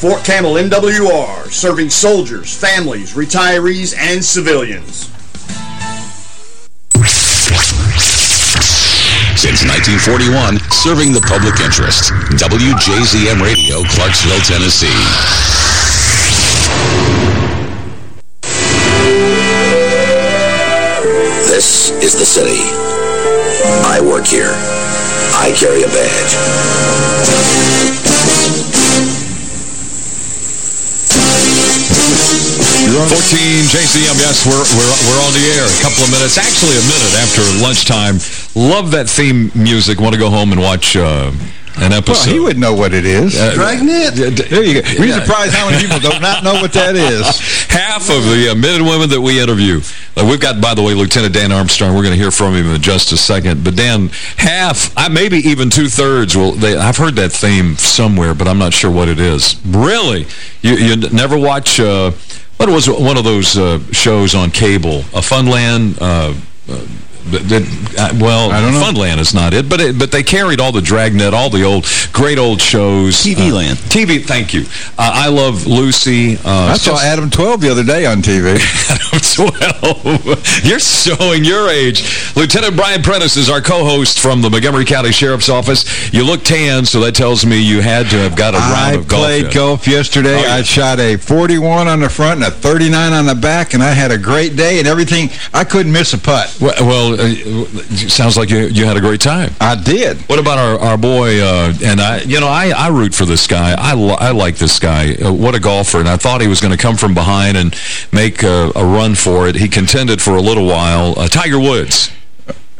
Fort Campbell MWR, serving soldiers, families, retirees, and civilians. Since 1941, serving the public interest. WJZM Radio, Clarksville, Tennessee. This is the city. I work here. I carry a badge. 14 JZM, yes, we're, we're, we're on the air. A couple of minutes, actually a minute after lunchtime. Love that theme music. Want to go home and watch uh, an episode. Well, he would know what it is. Uh, Dragnet. There you go. We're Yeah. surprised how many people do not know what that is. Half of the uh, men and women that we interview. Uh, we've got, by the way, Lieutenant Dan Armstrong. We're going to hear from him in just a second. But Dan, half, uh, maybe even two-thirds, will. They, I've heard that theme somewhere, but I'm not sure what it is. Really? You, you never watch, uh, what was one of those uh, shows on cable? A Funland... Uh, uh, that, that- uh, well, I don't know. Funland is not it, but it, but they carried all the Dragnet, all the old, great old shows. TV Uh, Land. TV, thank you. Uh, I love Lucy. Uh, I saw just- Adam 12 the other day on TV. Adam 12. You're showing your age. Lieutenant Brian Prentice is our co-host from the Montgomery County Sheriff's Office. You look tan, so that tells me you had to have got a round I of golf. I played golf yesterday. Oh, yeah. I shot a 41 on the front and a 39 on the back, and I had a great day and everything. I couldn't miss a putt. Well, well sounds like you you had a great time. I did. What about our, our boy, uh, and I, you know, I, I root for this guy. I, li I like this guy. Uh, what a golfer. And I thought he was going to come from behind and make a, a run for it. He contended for a little while. Uh, Tiger Woods.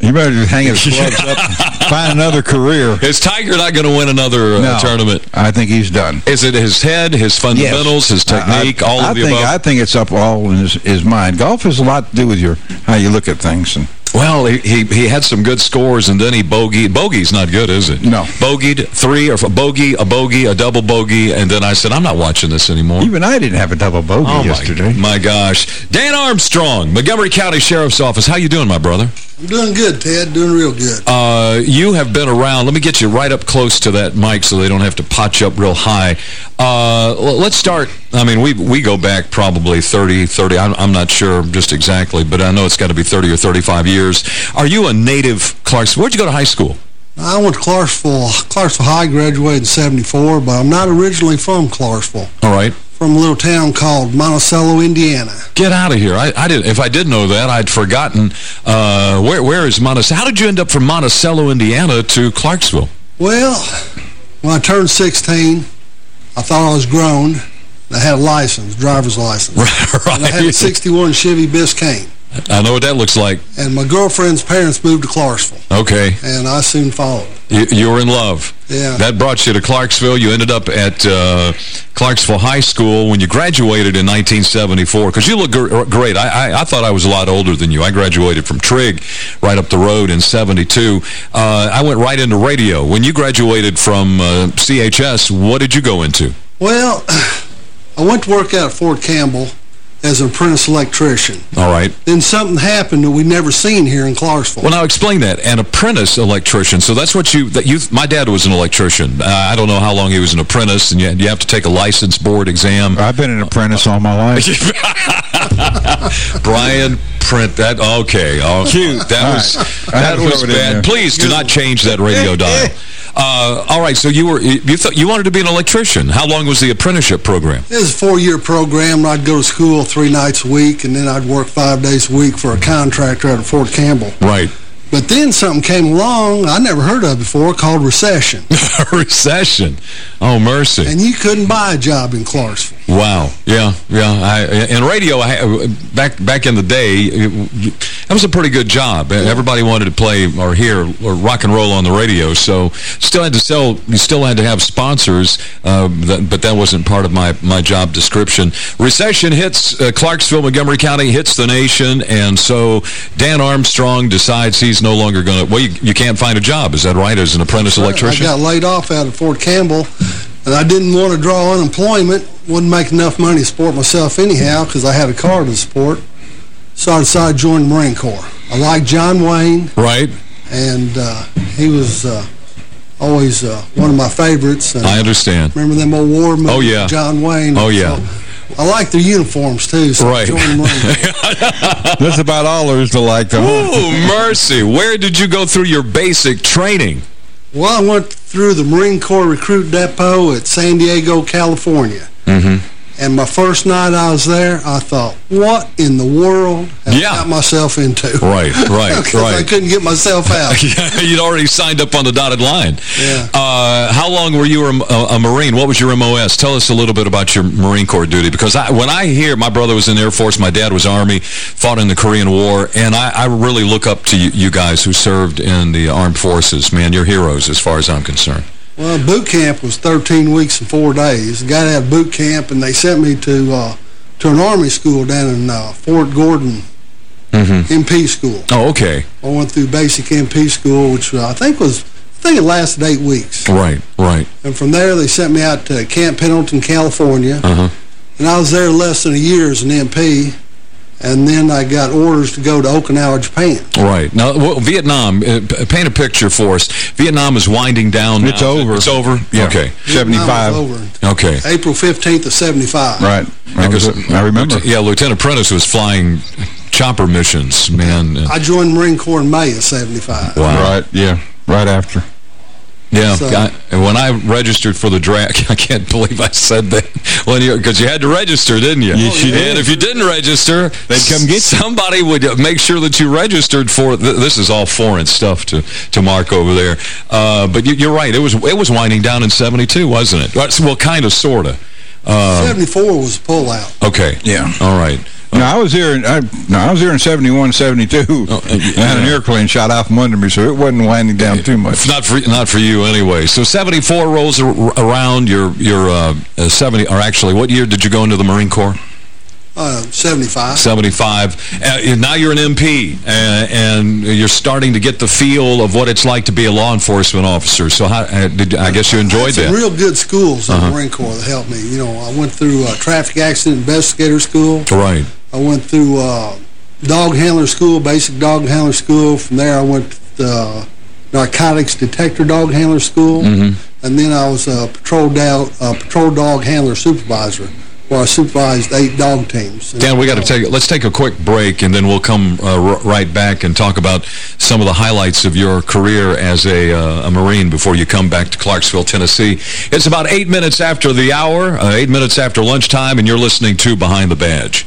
You better just hang his gloves up and find another career. Is Tiger not going to win another uh, No. tournament? I think he's done. Is it his head, his fundamentals, his technique, I, I, all I of the think, above? I think it's up all in his, his mind. Golf has a lot to do with your how you look at things. And Well, he, he he had some good scores, and then he bogeyed. Bogey's not good, is it? No. Bogeyed three, or a bogey, a bogey, a double bogey, and then I said, I'm not watching this anymore. even I didn't have a double bogey oh, yesterday. My, my gosh. Dan Armstrong, Montgomery County Sheriff's Office. How you doing, my brother? I'm doing good, Ted. Doing real good. Uh, you have been around. Let me get you right up close to that mic so they don't have to potch up real high. Uh, let's start. I mean, we we go back probably 30, 30. I'm, I'm not sure just exactly, but I know it's got to be 30 or 35 years. Are you a native Clarksville? Where'd you go to high school? I went to Clarksville, Clarksville High, graduated in 74, but I'm not originally from Clarksville. All right. From a little town called Monticello, Indiana. Get out of here. I, I did. If I did know that, I'd forgotten. Uh, where Where is Monticello? How did you end up from Monticello, Indiana to Clarksville? Well, when I turned 16, I thought I was grown. I had a license, driver's license. right. And I had a 61 Chevy Biscayne. I know what that looks like. And my girlfriend's parents moved to Clarksville, Okay. and I soon followed. You, you were in love. Yeah. That brought you to Clarksville. You ended up at uh, Clarksville High School when you graduated in 1974. Because you look gr great. I, I, I thought I was a lot older than you. I graduated from Trigg right up the road in 72. Uh, I went right into radio. When you graduated from uh, CHS, what did you go into? Well, I went to work out at Fort Campbell as an apprentice electrician. All right. Then something happened that we'd never seen here in Clarksville. Well, now explain that. An apprentice electrician. So that's what you, that you, my dad was an electrician. Uh, I don't know how long he was an apprentice, and you, you have to take a license board exam. I've been an apprentice all my life. Brian Print, that, okay. Oh, Cute. That All was, right. That was throw it in bad. Please do not change that radio dial. Uh, all right, so you were, you thought, you wanted to be an electrician. How long was the apprenticeship program? It was a four-year program. I'd go to school three nights a week, and then I'd work five days a week for a contractor out at Fort Campbell. Right. But then something came along I never heard of before called recession. recession. Oh, mercy. And you couldn't buy a job in Clarksville. Wow. Yeah, yeah. I, in radio, I, back back in the day, that was a pretty good job. Everybody wanted to play or hear or rock and roll on the radio, so still had to sell. You still had to have sponsors, uh, but that wasn't part of my my job description. Recession hits uh, Clarksville, Montgomery County, hits the nation, and so Dan Armstrong decides he's no longer going to. Well, you, you can't find a job. Is that right? As an apprentice electrician, I got laid off out of Fort Campbell. And I didn't want to draw unemployment. Wouldn't make enough money to support myself anyhow because I had a car to support. So I decided to join the Marine Corps. I like John Wayne. Right. And uh, he was uh, always uh, one of my favorites. And I understand. Remember them old war movies? Oh, yeah. John Wayne. Oh, yeah. So I like their uniforms, too. So right. That's about all there is to like, though. Ooh, mercy. Where did you go through your basic training? Well, I went through the Marine Corps Recruit Depot at San Diego, California. Mm -hmm. And my first night I was there, I thought, what in the world have yeah. I got myself into? Right, right, right. I couldn't get myself out. yeah, you'd already signed up on the dotted line. Yeah. Uh, how long were you a, a, Marine? What was your MOS? Tell us a little bit about your Marine Corps duty. Because I, when I hear my brother was in the Air Force, my dad was Army, fought in the Korean War, and I, I really look up to you, you guys who served in the armed forces. Man, you're heroes as far as I'm concerned. Well, boot camp was 13 weeks and four days. Got out of boot camp, and they sent me to uh, to an Army school down in uh, Fort Gordon mm -hmm. MP school. Oh, okay. I went through basic MP school, which uh, I think was, I think it lasted eight weeks. Right, right. And from there, they sent me out to Camp Pendleton, California. -huh. And I was there less than a year as an MP and then I got orders to go to Okinawa, Japan. Right. Now, well, Vietnam, uh, paint a picture for us. Vietnam is winding down It's now. over. It's over? Yeah. Okay. Vietnam 75. over. Okay. April 15th of 75. Right. Because, was, I remember. Yeah, Lieutenant Prentice was flying chopper missions, man. I joined Marine Corps in May of 75. Wow. Right, yeah, right after. Yeah, so, I, when I registered for the draft, I can't believe I said that. When you Because you had to register, didn't you? Yes, you did. And if you didn't register, they'd come get you. Somebody would make sure that you registered for, th this is all foreign stuff to, to Mark over there. Uh, but you, are right, it was it was winding down in 72, wasn't it? Well, kind of, sort of. Uh, 74 was a pullout. Okay. Yeah. All right. No, I was here. In, I, no, I was here in 71, 72. Oh, I had an airplane shot off from under me, so it wasn't winding down too much. Not for not for you anyway. So 74 rolls around. Your your uh, 70, or actually, what year did you go into the Marine Corps? Uh, 75. 75. Uh, now you're an MP, uh, and you're starting to get the feel of what it's like to be a law enforcement officer. So how, uh, did, I guess you enjoyed that. real good schools in -huh. the Marine Corps that helped me. You know, I went through a traffic accident investigator school. Right. I went through uh, dog handler school, basic dog handler school. From there, I went to uh, narcotics detector dog handler school. Mm -hmm. And then I was a patrol, dog, patrol dog handler supervisor where I supervised eight dog teams. Dan, we got to take let's take a quick break, and then we'll come uh, right back and talk about some of the highlights of your career as a, uh, a Marine before you come back to Clarksville, Tennessee. It's about eight minutes after the hour, uh, eight minutes after lunchtime, and you're listening to Behind the Badge.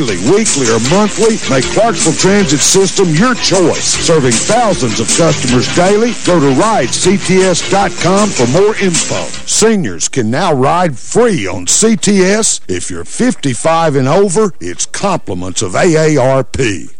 weekly, or monthly, make Clarksville Transit System your choice. Serving thousands of customers daily, go to ridects.com for more info. Seniors can now ride free on CTS. If you're 55 and over, it's compliments of AARP.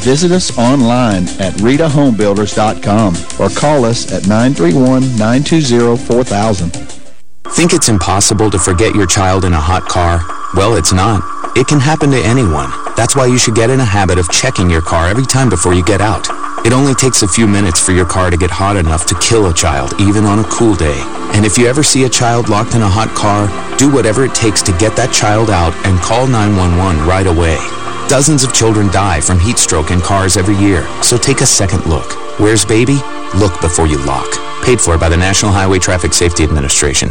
Visit us online at ritahomebuilders.com or call us at 931-920-4000. Think it's impossible to forget your child in a hot car? Well, it's not. It can happen to anyone. That's why you should get in a habit of checking your car every time before you get out. It only takes a few minutes for your car to get hot enough to kill a child, even on a cool day. And if you ever see a child locked in a hot car, do whatever it takes to get that child out and call 911 right away. Dozens of children die from heat stroke in cars every year, so take a second look. Where's baby? Look before you lock. Paid for by the National Highway Traffic Safety Administration.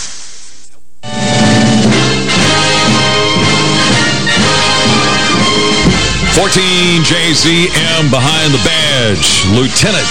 14 JZM behind the badge. Lieutenant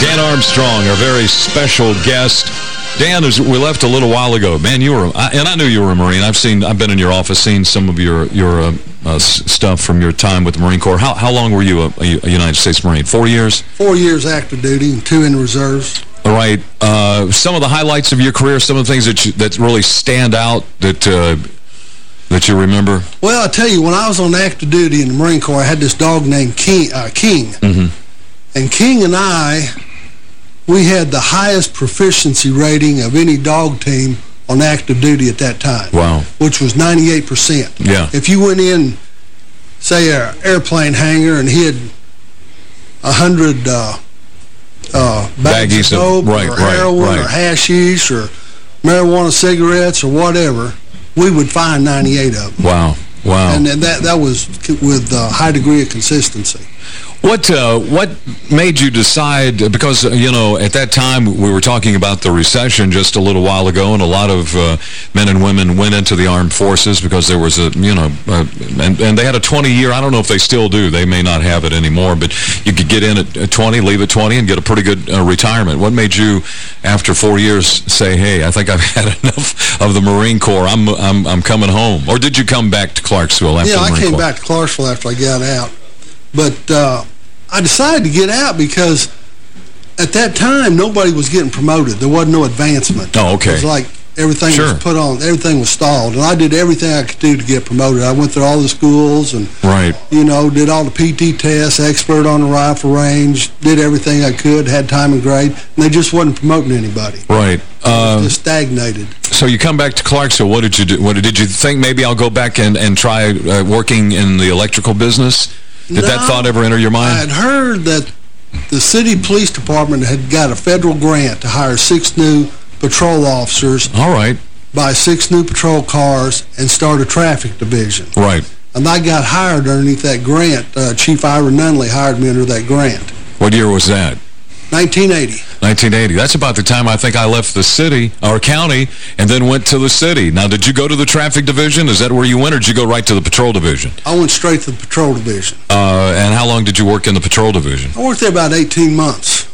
Dan Armstrong, our very special guest. Dan, as we left a little while ago, man, you were, and I knew you were a Marine. I've seen, I've been in your office, seen some of your your uh, uh, stuff from your time with the Marine Corps. How how long were you a, a, United States Marine? Four years. Four years active duty and two in reserves. All right. Uh, some of the highlights of your career, some of the things that you, that really stand out that uh, that you remember? Well, I tell you, when I was on active duty in the Marine Corps, I had this dog named King. Uh, King. Mm -hmm. And King and I, we had the highest proficiency rating of any dog team on active duty at that time. Wow. Which was 98%. Yeah. If you went in, say, an airplane hangar and hid 100 uh, uh, bags of dope right, or heroin right, or hashish or marijuana cigarettes or whatever, we would find 98 of them. Wow. Wow. And, and that, that was with a high degree of consistency. What uh, what made you decide, because, uh, you know, at that time we were talking about the recession just a little while ago, and a lot of uh, men and women went into the armed forces because there was a, you know, uh, and, and they had a 20-year, I don't know if they still do, they may not have it anymore, but you could get in at 20, leave at 20, and get a pretty good uh, retirement. What made you, after four years, say, hey, I think I've had enough of the Marine Corps, I'm, I'm, I'm coming home? Or did you come back to Clarksville after yeah, I came Corps? back to Clarksville after I got out. But uh, I decided to get out because at that time, nobody was getting promoted. There wasn't no advancement. Oh, okay. It was like everything sure. was put on, everything was stalled. And I did everything I could do to get promoted. I went through all the schools and, right. you know, did all the PT tests, expert on the rifle range, did everything I could, had time and grade, and they just wasn't promoting anybody. Right. Uh, just stagnated. So you come back to Clarksville. What did you do? What did you think? Maybe I'll go back and and try uh, working in the electrical business. Did no, that thought ever enter your mind? I had heard that the city police department had got a federal grant to hire six new patrol officers. All right. Buy six new patrol cars and start a traffic division. Right. And I got hired underneath that grant. Uh, Chief Ira Nunley hired me under that grant. What year was that? 1980. 1980. That's about the time I think I left the city, or county, and then went to the city. Now, did you go to the traffic division? Is that where you went, or did you go right to the patrol division? I went straight to the patrol division. Uh, and how long did you work in the patrol division? I worked there about 18 months.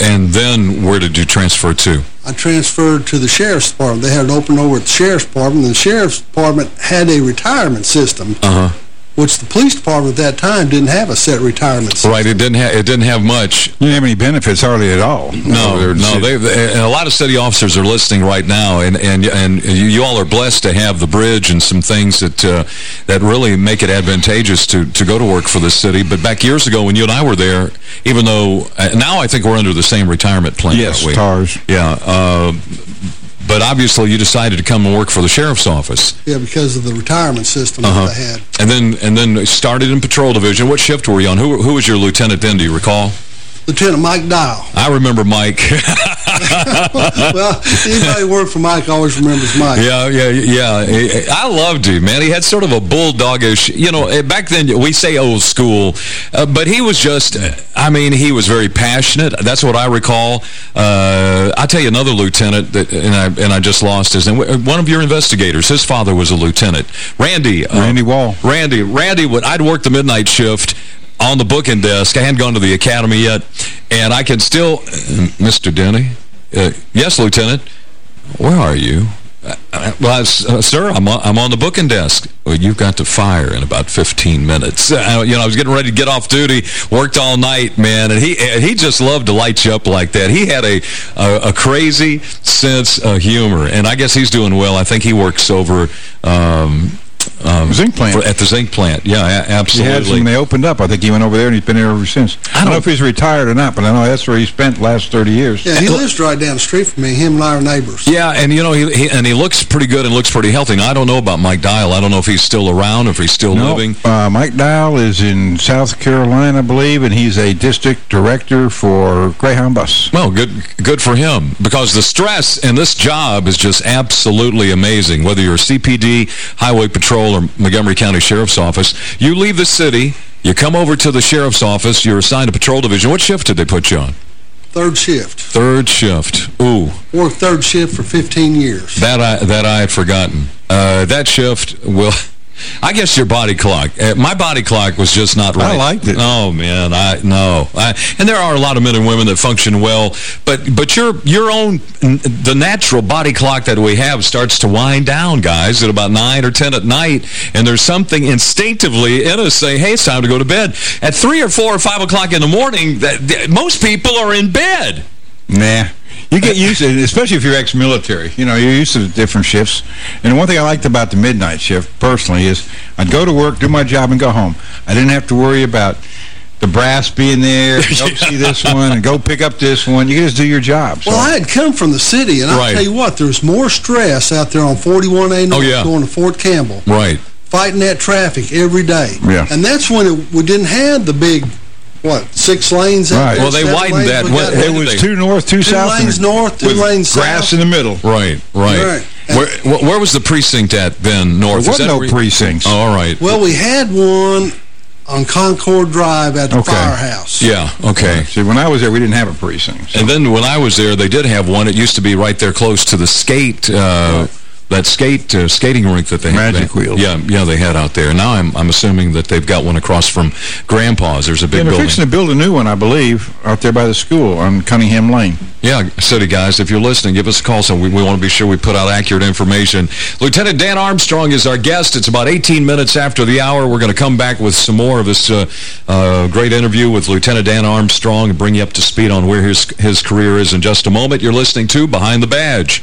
And then where did you transfer to? I transferred to the sheriff's department. They had an open over at the sheriff's department, and the sheriff's department had a retirement system. Uh-huh which the police department at that time didn't have a set retirement system. Right, it didn't have it didn't have much. You didn't have any benefits hardly at all. No, no, they, they, and a lot of city officers are listening right now, and and and you, you all are blessed to have the bridge and some things that uh, that really make it advantageous to to go to work for the city. But back years ago, when you and I were there, even though uh, now I think we're under the same retirement plan. Yes, TARS. Yeah. Uh, but obviously you decided to come and work for the sheriff's office. Yeah, because of the retirement system uh -huh. that I had. And then and then started in patrol division. What shift were you on? Who who was your lieutenant then? Do you recall? Lieutenant Mike Dial. I remember Mike. well, anybody who worked for Mike always remembers Mike. Yeah, yeah, yeah. I loved him, man. He had sort of a bulldogish, you know, eh, back then we say old school, uh, but he was just, I mean, he was very passionate. That's what I recall. Uh, I'll tell you another lieutenant, that, and I and I just lost his name. One of your investigators, his father was a lieutenant. Randy. Uh, Randy Wall. Randy. Randy, would, I'd work the midnight shift on the booking desk. I hadn't gone to the academy yet, and I can still... Mr. Denny? Uh, yes, Lieutenant. Where are you? Uh, well, uh, sir, I'm on, I'm on the booking desk. Well, you've got to fire in about 15 minutes. Uh, you know, I was getting ready to get off duty, worked all night, man, and he he just loved to light you up like that. He had a, a, a crazy sense of humor, and I guess he's doing well. I think he works over um, um, zinc plant. For, at the zinc plant, yeah, absolutely. when they opened up. I think he went over there and he's been there ever since. I don't, I don't know if he's retired or not, but I know that's where he spent the last 30 years. Yeah, he lives right down the street from me. Him and I are neighbors. Yeah, and you know, he, he, and he looks pretty good and looks pretty healthy. Now, I don't know about Mike Dial. I don't know if he's still around, or if he's still no, living. Uh, Mike Dial is in South Carolina, I believe, and he's a district director for Greyhound Bus. Well, good good for him, because the stress in this job is just absolutely amazing, whether you're CPD, Highway Patrol, or Montgomery County Sheriff's Office. You leave the city, you come over to the Sheriff's Office, you're assigned a patrol division. What shift did they put you on? Third shift. Third shift. Ooh. Worked third shift for 15 years. That I that I had forgotten. Uh, that shift will I guess your body clock. Uh, my body clock was just not right. I liked it. Oh man, I no. I, and there are a lot of men and women that function well, but but your your own the natural body clock that we have starts to wind down, guys, at about 9 or 10 at night, and there's something instinctively in us saying, "Hey, it's time to go to bed." At 3 or 4 or 5 o'clock in the morning, that most people are in bed. Nah. You get used to it, especially if you're ex-military. You know, you're used to the different shifts. And one thing I liked about the midnight shift, personally, is I'd go to work, do my job, and go home. I didn't have to worry about the brass being there, go see this one, and go pick up this one. You just do your job. So. Well, I had come from the city, and I'll tell you what, there's more stress out there on 41A North oh, yeah. going to Fort Campbell. Right. Fighting that traffic every day. Yeah. And that's when it, we didn't have the big what, six lanes? Right. Well, they widened that. What, it was two north, two, two south. Two lanes north, two lanes south. grass in the middle. Right, right. right. Where, where was the precinct at then, north? There was no precincts. Oh, all right. Well, we had one on Concord Drive at the okay. firehouse. Yeah, okay. See, when I was there, we didn't have a precinct. So. And then when I was there, they did have one. It used to be right there close to the skate... Uh, right that skate uh, skating rink that they Magic had. Wheels. Yeah, yeah, they had out there. Now I'm I'm assuming that they've got one across from Grandpa's. There's a big yeah, they're building. fixing to build a new one, I believe, out there by the school on Cunningham Lane. Yeah, city guys, if you're listening, give us a call so we, we want to be sure we put out accurate information. Lieutenant Dan Armstrong is our guest. It's about 18 minutes after the hour. We're going to come back with some more of this uh, uh, great interview with Lieutenant Dan Armstrong and bring you up to speed on where his, his career is in just a moment. You're listening to Behind the Badge.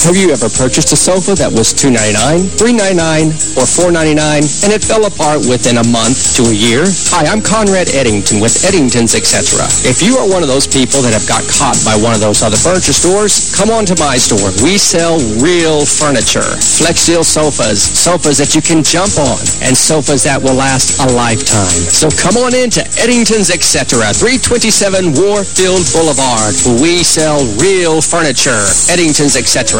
Have you ever purchased a sofa that was 299, 399, or 499 and it fell apart within a month to a year? Hi, I'm Conrad Eddington with Eddington's Etc. If you are one of those people that have got caught by one of those other furniture stores, come on to my store. We sell real furniture. Flexsteel sofas, sofas that you can jump on, and sofas that will last a lifetime. So come on in to Eddington's Etc. 327 Warfield Boulevard, we sell real furniture. Eddington's Etc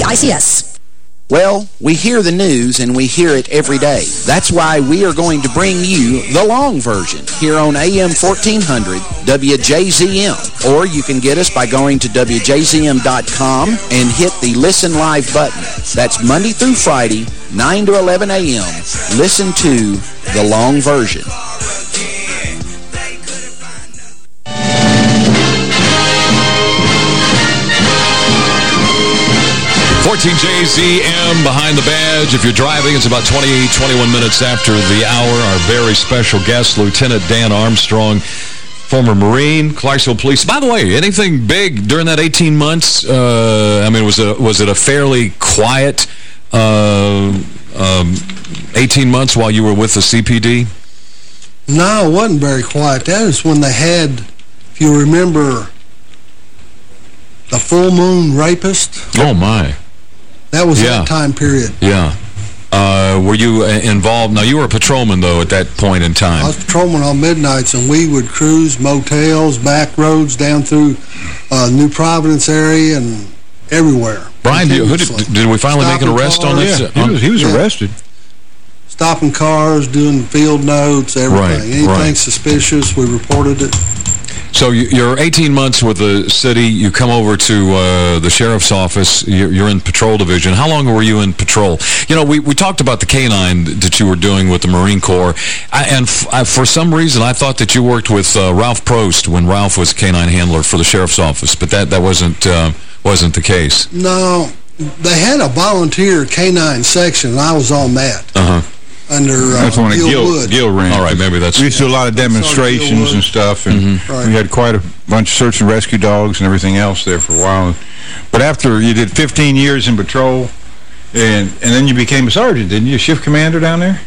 ICS. Well, we hear the news and we hear it every day. That's why we are going to bring you the long version here on AM 1400 WJZM. Or you can get us by going to WJZM.com and hit the Listen Live button. That's Monday through Friday, 9 to 11 a.m. Listen to the long version. 14JZM behind the badge. If you're driving, it's about 20, 21 minutes after the hour. Our very special guest, Lieutenant Dan Armstrong, former Marine, Clarksville Police. By the way, anything big during that 18 months? Uh, I mean, was it, was it a fairly quiet uh, um, 18 months while you were with the CPD? No, it wasn't very quiet. That is when they had, if you remember, the full moon rapist. Oh, my. That was yeah. that time period. Yeah. Uh, were you uh, involved? Now, you were a patrolman, though, at that point in time. I was patrolman on midnights, and we would cruise motels, back roads, down through uh, New Providence area and everywhere. Brian, did, who did, did we finally Stopping make an arrest cars. on this? Yeah, he was, he was yeah. arrested. Stopping cars, doing field notes, everything. Right, Anything right. suspicious, we reported it. So you're 18 months with the city. You come over to uh, the sheriff's office. You're in patrol division. How long were you in patrol? You know, we, we talked about the canine that you were doing with the Marine Corps. I, and I, for some reason, I thought that you worked with uh, Ralph Prost when Ralph was canine handler for the sheriff's office. But that, that wasn't, uh, wasn't the case. No. They had a volunteer canine section, and I was on that. Uh-huh under uh, That's one Gil, Gil Wood. Gil ran. All right, maybe that's... We used to do a lot of demonstrations and stuff, and mm -hmm. right. we had quite a bunch of search and rescue dogs and everything else there for a while. But after you did 15 years in patrol, and and then you became a sergeant, didn't you? Shift commander down there?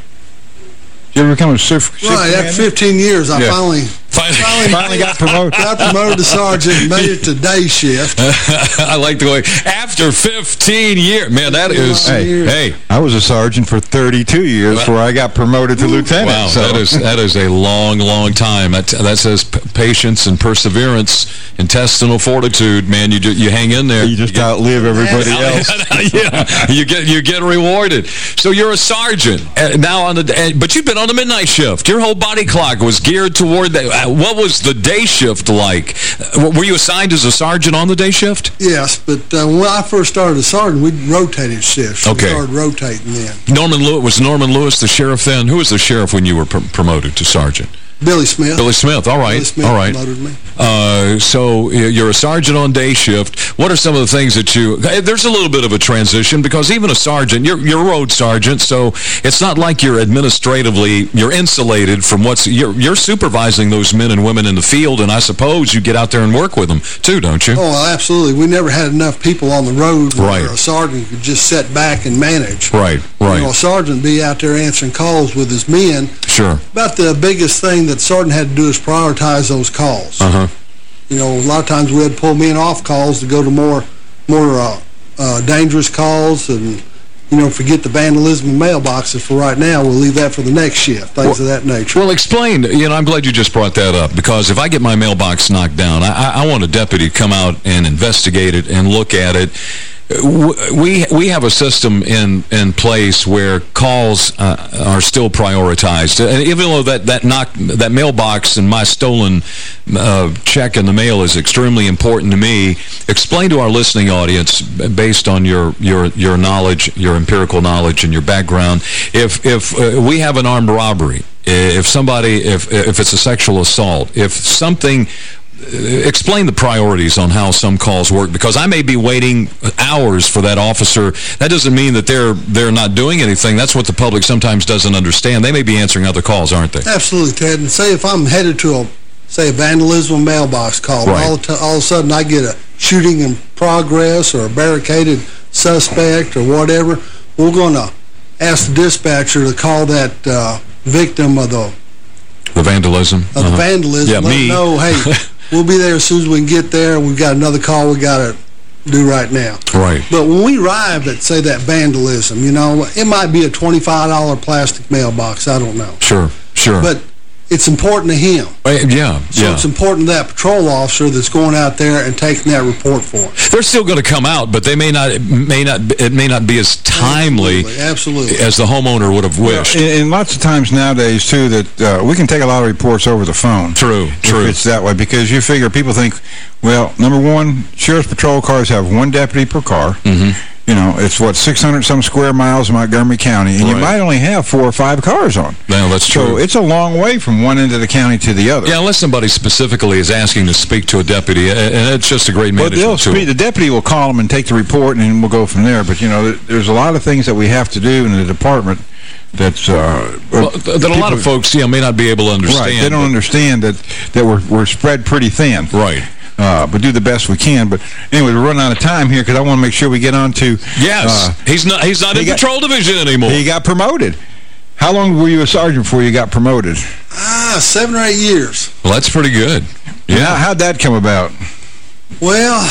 Did you ever become a shift, shift Right, commander? after 15 years, I yeah. finally Finally, finally got promoted. Got promoted to sergeant made it to day shift. I like the way, after 15 years. Man, that is, hey, hey. I was a sergeant for 32 years well, before I got promoted to lieutenant. Wow, so. that is that is a long, long time. That, that says patience and perseverance, intestinal fortitude. Man, you you hang in there. You just you outlive everybody else. yeah, you get you get rewarded. So you're a sergeant uh, now on the, uh, but you've been on the midnight shift. Your whole body clock was geared toward that what was the day shift like? Uh, were you assigned as a sergeant on the day shift? Yes, but uh, when I first started as a sergeant, we rotated shifts. Okay. We started rotating then. Norman Lewis, was Norman Lewis the sheriff then? Who was the sheriff when you were pr promoted to sergeant? Billy Smith. Billy Smith, all right. Smith all right. me. Uh, so you're a sergeant on day shift. What are some of the things that you... There's a little bit of a transition because even a sergeant, you're, you're a road sergeant, so it's not like you're administratively... You're insulated from what's... You're, you're supervising those men and women in the field, and I suppose you get out there and work with them too, don't you? Oh, absolutely. We never had enough people on the road where right. a sergeant could just sit back and manage. Right, right. You know, a sergeant be out there answering calls with his men. Sure. About the biggest thing that Sergeant had to do is prioritize those calls. Uh-huh. You know, a lot of times we had to pull men off calls to go to more more uh, uh, dangerous calls and, you know, forget the vandalism in mailboxes for right now. We'll leave that for the next shift, things well, of that nature. Well, explain. You know, I'm glad you just brought that up because if I get my mailbox knocked down, I, I want a deputy to come out and investigate it and look at it we we have a system in in place where calls uh, are still prioritized, and even though that that knock that mailbox and my stolen uh, check in the mail is extremely important to me. Explain to our listening audience, based on your your your knowledge, your empirical knowledge, and your background, if if uh, we have an armed robbery, if somebody if if it's a sexual assault, if something explain the priorities on how some calls work because I may be waiting hours for that officer. That doesn't mean that they're they're not doing anything. That's what the public sometimes doesn't understand. They may be answering other calls, aren't they? Absolutely, Ted. And say if I'm headed to a say a vandalism mailbox call, right. all, all of a sudden I get a shooting in progress or a barricaded suspect or whatever, we're going to ask the dispatcher to call that uh, victim of the the vandalism. Of uh -huh. vandalism. Yeah, Let me. know, hey, we'll be there as soon as we can get there. We've got another call we got to do right now. Right. But when we arrive at, say, that vandalism, you know, it might be a $25 plastic mailbox. I don't know. Sure, sure. But it's important to him. Uh, yeah, so yeah. it's important to that patrol officer that's going out there and taking that report for him. They're still going to come out, but they may not it may not it may not be as timely absolutely, absolutely. as the homeowner would have wished. Well, and, and, lots of times nowadays too that uh, we can take a lot of reports over the phone. True, true. it's that way because you figure people think, well, number one, sheriff's patrol cars have one deputy per car. Mm -hmm you know, it's what 600 some square miles in Montgomery County, and right. you might only have four or five cars on. No, that's true. So it's a long way from one end of the county to the other. Yeah, unless somebody specifically is asking to speak to a deputy, and it's just a great management well, tool. Speak, the deputy will call them and take the report, and we'll go from there. But, you know, there's a lot of things that we have to do in the department that's uh, well, that a lot of folks you know may not be able to understand. Right, they don't understand that that we're we're spread pretty thin. Right. Uh, but do the best we can. But anyway, we're running out of time here because I want to make sure we get on to... Yes. Uh, he's not He's not he in got, patrol division anymore. He got promoted. How long were you a sergeant before you got promoted? Ah, seven or eight years. Well, that's pretty good. Yeah. How, how'd that come about? Well,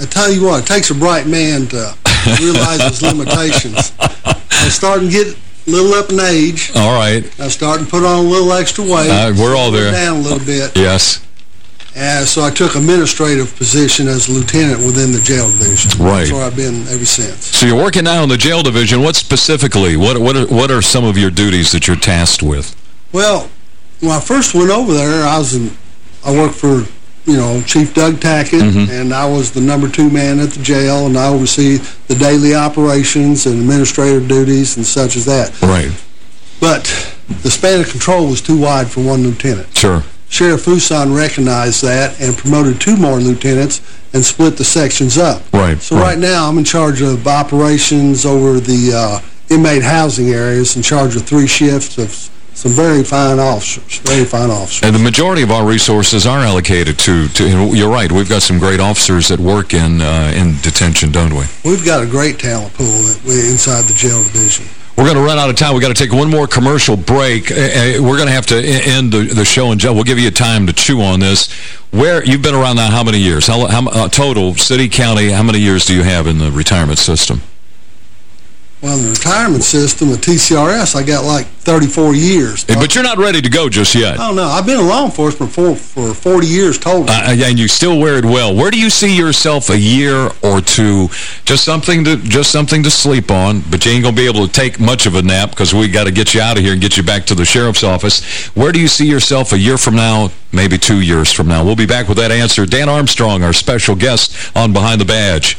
I tell you what, it takes a bright man to realize his limitations. I'm starting to get a little up in age. All right. I'm starting to put on a little extra weight. Uh, we're all there. down a little bit. Yes. Uh, so I took administrative position as lieutenant within the jail division. Right. That's where I've been ever since. So you're working now in the jail division. What specifically? What what are, what are some of your duties that you're tasked with? Well, when I first went over there, I was in, I worked for you know Chief Doug Tackett, mm -hmm. and I was the number two man at the jail, and I oversee the daily operations and administrative duties and such as that. Right. But the span of control was too wide for one lieutenant. Sure. Sheriff Fuson recognized that and promoted two more lieutenants and split the sections up. Right. So right, right now I'm in charge of operations over the uh, inmate housing areas, in charge of three shifts of some very fine officers, very fine officers. And the majority of our resources are allocated to, to you're right, we've got some great officers that work in uh, in detention, don't we? We've got a great talent pool that we inside the jail division. We're going to run out of time. We've got to take one more commercial break. Uh, uh, we're going to have to end the, the show, and we'll give you time to chew on this. Where You've been around now how many years? How, how uh, Total, city, county, how many years do you have in the retirement system? Well, in the retirement system at TCRS, I got like 34 years. But you're not ready to go just yet. Oh, no. I've been in law enforcement for, for 40 years total. Uh, and you still wear it well. Where do you see yourself a year or two? Just something to just something to sleep on, but you ain't going to be able to take much of a nap because we got to get you out of here and get you back to the sheriff's office. Where do you see yourself a year from now, maybe two years from now? We'll be back with that answer. Dan Armstrong, our special guest on Behind the Badge.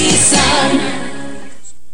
sun.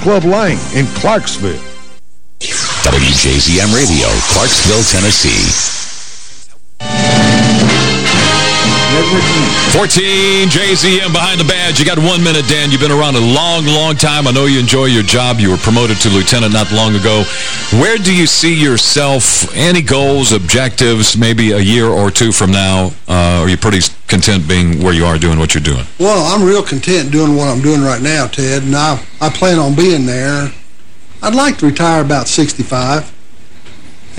Club Lane in Clarksville. WJZM Radio, Clarksville, Tennessee. 14 JZM behind the badge. You got one minute, Dan. You've been around a long, long time. I know you enjoy your job. You were promoted to lieutenant not long ago. Where do you see yourself? Any goals, objectives, maybe a year or two from now? Uh, are you pretty content being where you are doing what you're doing? Well, I'm real content doing what I'm doing right now, Ted, and I, I plan on being there. I'd like to retire about 65.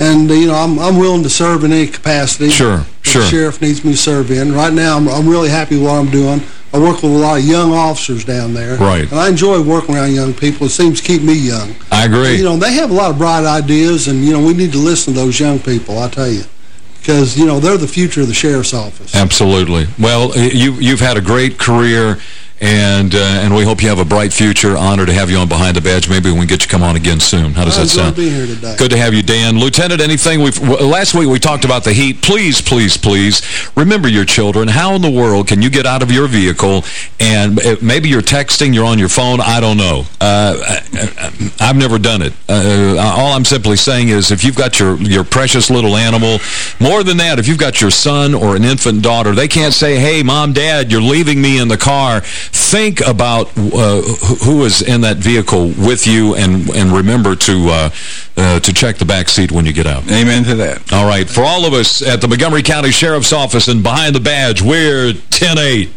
And, you know, I'm, I'm willing to serve in any capacity. Sure, sure. The sheriff needs me to serve in. Right now, I'm, I'm really happy with what I'm doing. I work with a lot of young officers down there. Right. And I enjoy working around young people. It seems to keep me young. I agree. You know, they have a lot of bright ideas, and, you know, we need to listen to those young people, I tell you. Because, you know, they're the future of the sheriff's office. Absolutely. Well, you, you've had a great career, and uh, and we hope you have a bright future. Honor to have you on Behind the Badge. Maybe we can get you come on again soon. How does I that sound? being here today. Good to have you, Dan. Lieutenant, anything? We've Last week we talked about the heat. Please, please, please, remember your children. How in the world can you get out of your vehicle and uh, maybe you're texting, you're on your phone, I don't know. Uh, I, I've never done it. Uh, all I'm simply saying is if you've got your, your precious little animal, more than that, if you've got your son or an infant daughter, they can't say, hey, mom, dad, you're leaving me in the car. Think about uh, who is in that vehicle with you and, and remember to, uh, uh, to check the back seat when you get out. Amen to that. All right. For all of us at the Montgomery County Sheriff's Office and Behind the Badge, we're 10-8.